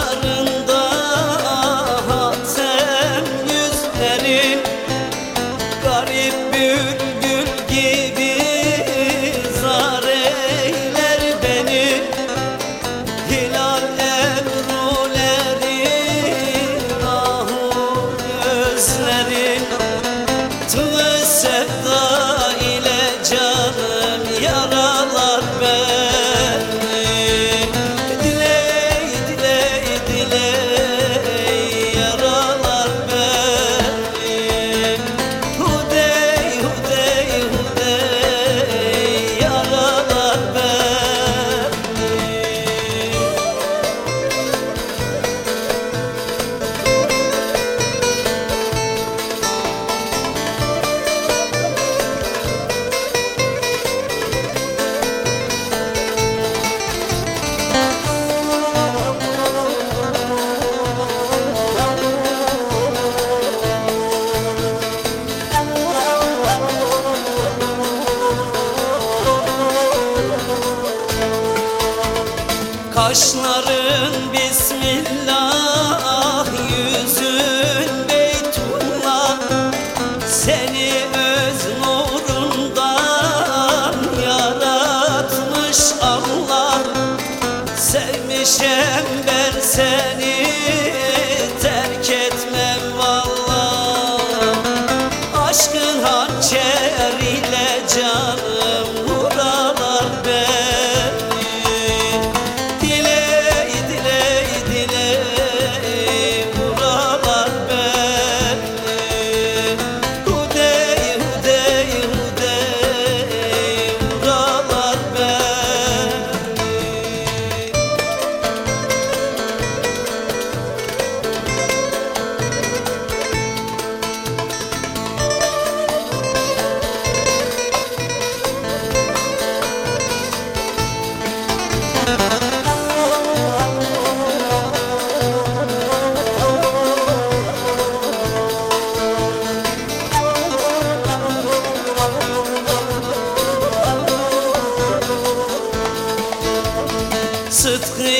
yarım Kaşların Bismillah Yüzün Beytullah. Seni öz nurundan Yaratmış Allah Sevmişem ben seni Terk etmem vallah Aşkın hançeriyle canım صدقي